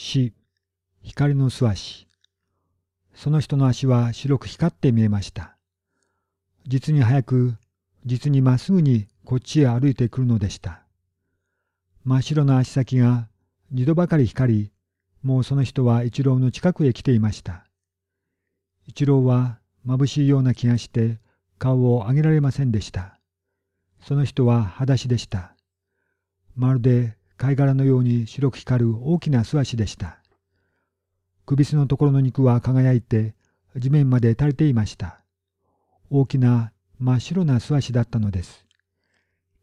死、光の素足。その人の足は白く光って見えました。実に早く、実にまっすぐにこっちへ歩いてくるのでした。真っ白な足先が二度ばかり光り、もうその人は一郎の近くへ来ていました。一郎は眩しいような気がして顔を上げられませんでした。その人は裸足でした。まるで貝殻のように白く光る大きな素足でした。首筋のところの肉は輝いて地面まで垂れていました。大きな真っ白な素足だったのです。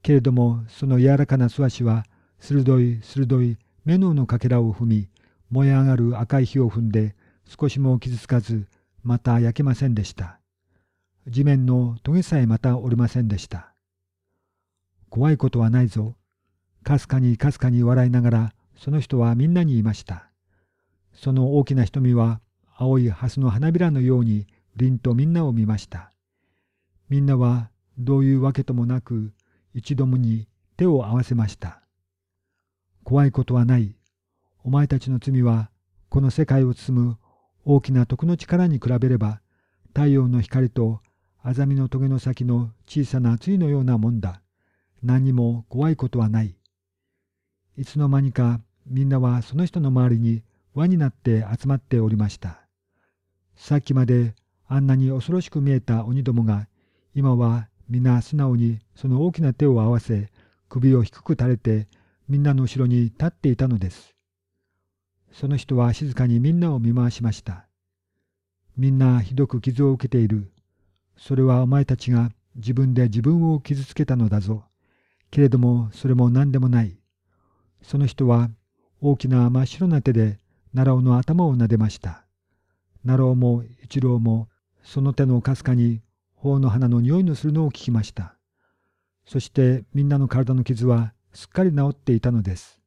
けれどもその柔らかな素足は鋭い鋭い目ののかけらを踏み燃え上がる赤い火を踏んで少しも傷つかずまた焼けませんでした。地面のトゲさえまた折れませんでした。怖いことはないぞ。かすかにかすかに笑いながらその人はみんなに言いました。その大きな瞳は青い蓮の花びらのように凛とみんなを見ました。みんなはどういうわけともなく一度もに手を合わせました。怖いことはない。お前たちの罪はこの世界を包む大きな徳の力に比べれば太陽の光とアザミの棘の先の小さな露のようなもんだ。何にも怖いことはない。いつの間にかみんなはその人の周りに輪になって集まっておりました。さっきまであんなに恐ろしく見えた鬼どもが今は皆素直にその大きな手を合わせ首を低く垂れてみんなの後ろに立っていたのです。その人は静かにみんなを見回しました。みんなひどく傷を受けている。それはお前たちが自分で自分を傷つけたのだぞ。けれどもそれも何でもない。その人は大きな真っ白な手で奈良尾の頭を撫でました。奈良尾も一郎もその手のかすかに頬の花の匂いのするのを聞きました。そしてみんなの体の傷はすっかり治っていたのです。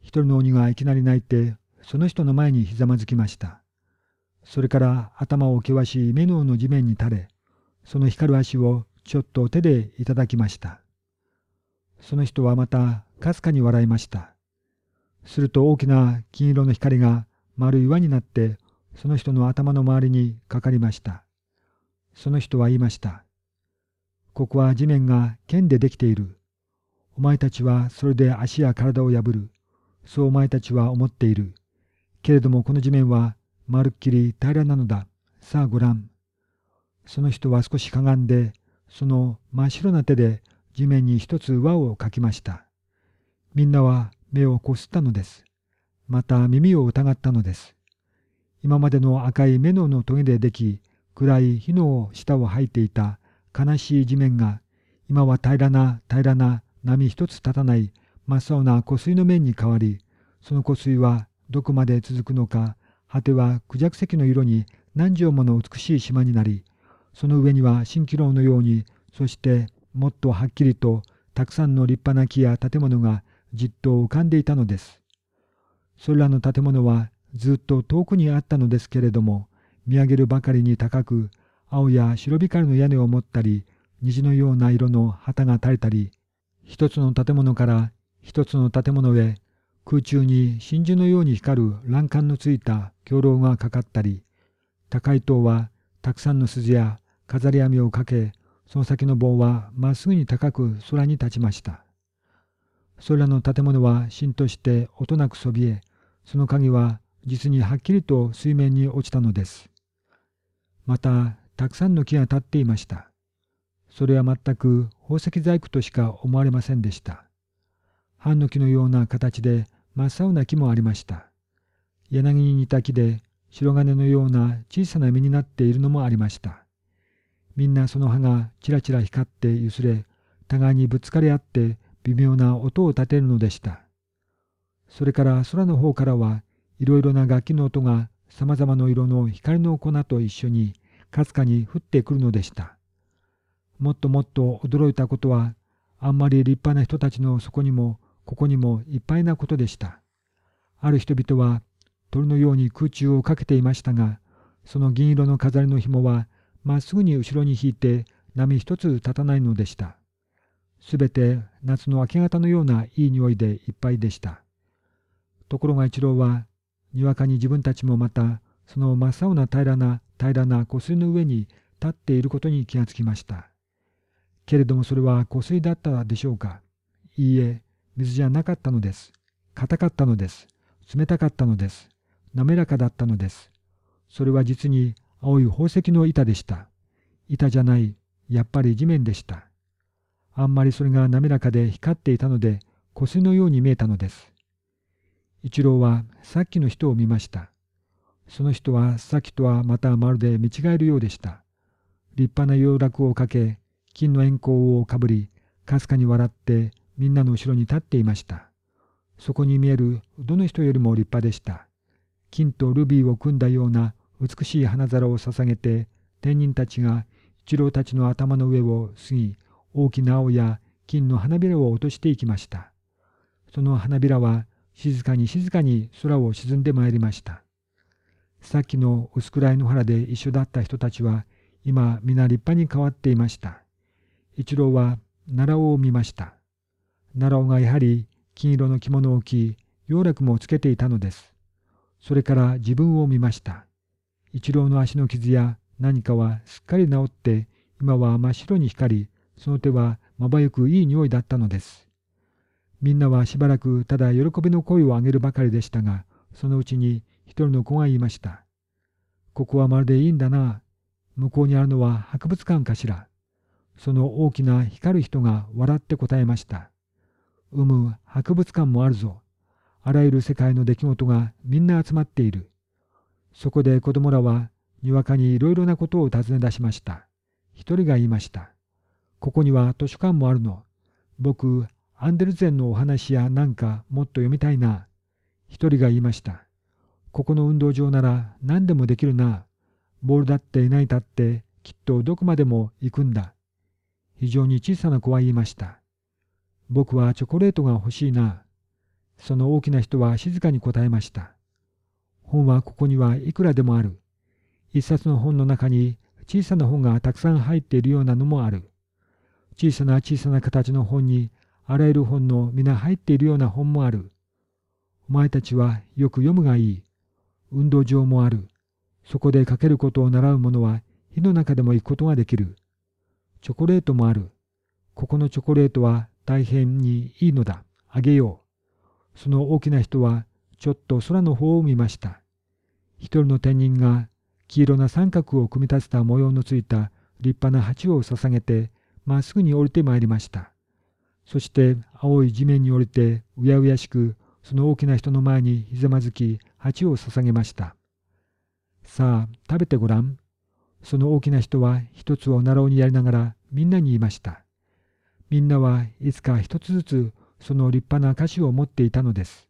一人の鬼がいきなり泣いてその人の前にひざまずきました。それから頭を険しい目のの地面に垂れ、その光る足をちょっと手でいただきました。その人はまたかすかに笑いました。すると大きな金色の光が丸い輪になってその人の頭の周りにかかりました。その人は言いました。ここは地面が剣でできている。お前たちはそれで足や体を破る。そうお前たちは思っている。けれどもこの地面はまるっきり平らなのだ。さあごらん。その人は少しかがんで、その真っ白な手で地面に一つ輪をかきました。みんなは目をこすったのです。また耳を疑ったのです。今までの赤い目のの棘ででき、暗い火の下を吐いていた悲しい地面が、今は平らな平らな波一つ立たない真っ青な湖水の面に変わり、その湖水はどこまで続くのか、果てはクジャク石の色に何畳もの美しい島になり、その上には蜃気楼のように、そしてもっとはっきりとたくさんの立派な木や建物がじっと浮かんでいたのです。それらの建物はずっと遠くにあったのですけれども、見上げるばかりに高く、青や白光の屋根を持ったり、虹のような色の旗が垂れたり、一つの建物から一つの建物へ空中に真珠のように光る欄干のついた鏡楼がかかったり、高い塔はたくさんの筋や飾り網をかけ、その先の棒はまっすぐに高く空に立ちました。それらの建物はしんとして音なくそびえ、その影は実にはっきりと水面に落ちたのです。また、たくさんの木が立っていました。それは全く宝石細工としか思われませんでした。ハンノキのような形で真っ青な木もありました。柳に似た木で白金のような小さな実になっているのもありました。みんなその葉がちらちら光ってゆすれ、互いにぶつかり合って微妙な音を立てるのでした。それから空の方からはいろいろな楽器の音がさまざまな色の光の粉と一緒にかすかに降ってくるのでした。もっともっと驚いたことは、あんまり立派な人たちのそこにもここにもいっぱいなことでした。ある人々は鳥のように空中をかけていましたが、その銀色の飾りの紐はまっすぐに後ろに引いて波一つ立たないのでした。すべて夏の明け方のようないい匂いでいっぱいでした。ところが一郎は、にわかに自分たちもまた、その真っ青な平らな平らな湖水の上に立っていることに気がつきました。けれどもそれは湖水だったでしょうか？いいえ、水じゃなかったのです。硬かったのです。冷たかったのです。滑らかだったのです。それは実に青い宝石の板でした。板じゃない、やっぱり地面でした。あんまりそれが滑らかで光っていたので、湖水のように見えたのです。一郎はさっきの人を見ました。その人はさっきとはまたまるで見違えるようでした。立派な洋楽をかけ、金の円光をかぶり、かすかに笑ってみんなの後ろに立っていました。そこに見えるどの人よりも立派でした。金とルビーを組んだような美しい花皿を捧げて、天人たちが一郎たちの頭の上を過ぎ、大きな青や金の花びらを落としていきました。その花びらは静かに静かに空を沈んでまいりました。さっきの薄暗い野原で一緒だった人たちは今皆立派に変わっていました。一郎は奈良尾を見ました。奈良尾がやはり金色の着物を着、洋楽もつけていたのです。それから自分を見ました。一郎の足の傷や何かはすっかり治って、今は真っ白に光り、その手はまばゆくいい匂いだったのです。みんなはしばらくただ喜びの声を上げるばかりでしたが、そのうちに一人の子が言いました。ここはまるでいいんだな。向こうにあるのは博物館かしら。その大きな光る人が笑って答えました。うむ、博物館もあるぞ。あらゆる世界の出来事がみんな集まっている。そこで子供らはにわかにいろいろなことを尋ね出しました。一人が言いました。ここには図書館もあるの。僕、アンデルゼンのお話やなんかもっと読みたいな。一人が言いました。ここの運動場なら何でもできるな。ボールだっていないたってきっとどこまでも行くんだ。非常に小さな子は言いました。僕はチョコレートが欲しいな。その大きな人は静かに答えました。本はここにはいくらでもある。一冊の本の中に小さな本がたくさん入っているようなのもある。小さな小さな形の本にあらゆる本の皆入っているような本もある。お前たちはよく読むがいい。運動場もある。そこで書けることを習う者は火の中でも行くことができる。チョコレートもある。ここのチョコレートは大変にいいのだ。あげよう。その大きな人はちょっと空の方を見ました。一人の天人が黄色な三角を組み立てた模様のついた立派な鉢を捧げてまっすぐに降りてまいりました。そして青い地面に降りてうやうやしくその大きな人の前にひざまずき鉢を捧げました。さあ食べてごらん。その大きな人は一つを習うにやりながらみんなに言いました。みんなはいつか一つずつその立派な菓子を持っていたのです。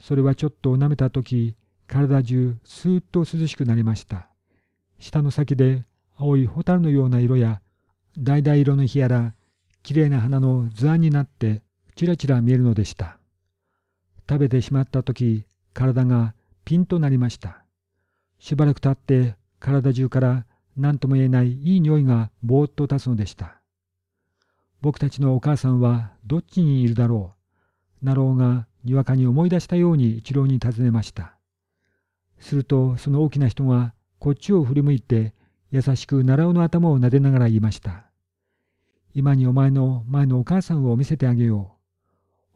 それはちょっと舐めた時、体中スーッと涼しくなりました。舌の先で青い蛍のような色や橙色の日やら、きれいな花の図案になってちらちら見えるのでした。食べてしまった時、体がピンとなりました。しばらく経って体中から何とも言えないいい匂いがぼーっと立つのでした。僕たちのお母さんはどっちにいるだろう。なろうがにわかに思い出したように一郎に尋ねました。するとその大きな人がこっちを振り向いて優しく奈良尾の頭を撫でながら言いました。今にお前の前のお母さんを見せてあげよ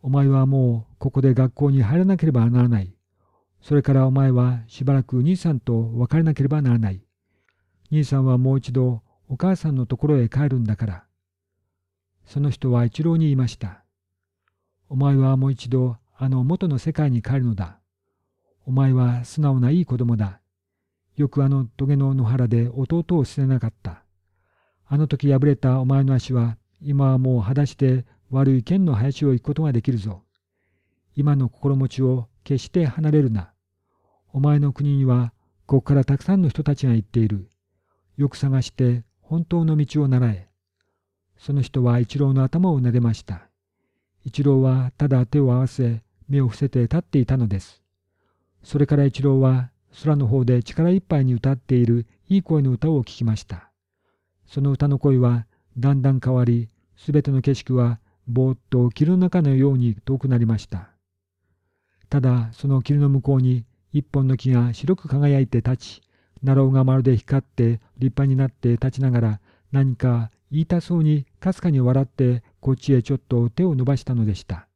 う。お前はもうここで学校に入らなければならない。それからお前はしばらく兄さんと別れなければならない。兄さんはもう一度お母さんのところへ帰るんだから。その人は一郎に言いました。お前はもう一度あの元の世界に帰るのだ。お前は素直ないい子供だ。よくあの棘の野原で弟を捨てなかった。あの時破れたお前の足は今はもう裸足で悪い剣の林を行くことができるぞ。今の心持ちを決して離れるな。お前の国にはここからたくさんの人たちが行っている。よく探して本当の道を習え。その人は一郎の頭を撫でました。一郎はただ手を合わせ目を伏せて立っていたのです。それから一郎は空の方で力いっぱいに歌っているいい声の歌を聞きました。その歌の声はだんだん変わり、すべての景色はぼーっと霧の中のように遠くなりました。ただその霧の向こうに一本の木が白く輝いて立ち、ナローがまるで光って立派になって立ちながら何か言いたそうにかすかに笑ってこっちへちょっと手を伸ばしたのでした。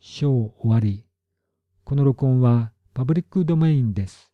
章終わり。この録音はパブリックドメインです。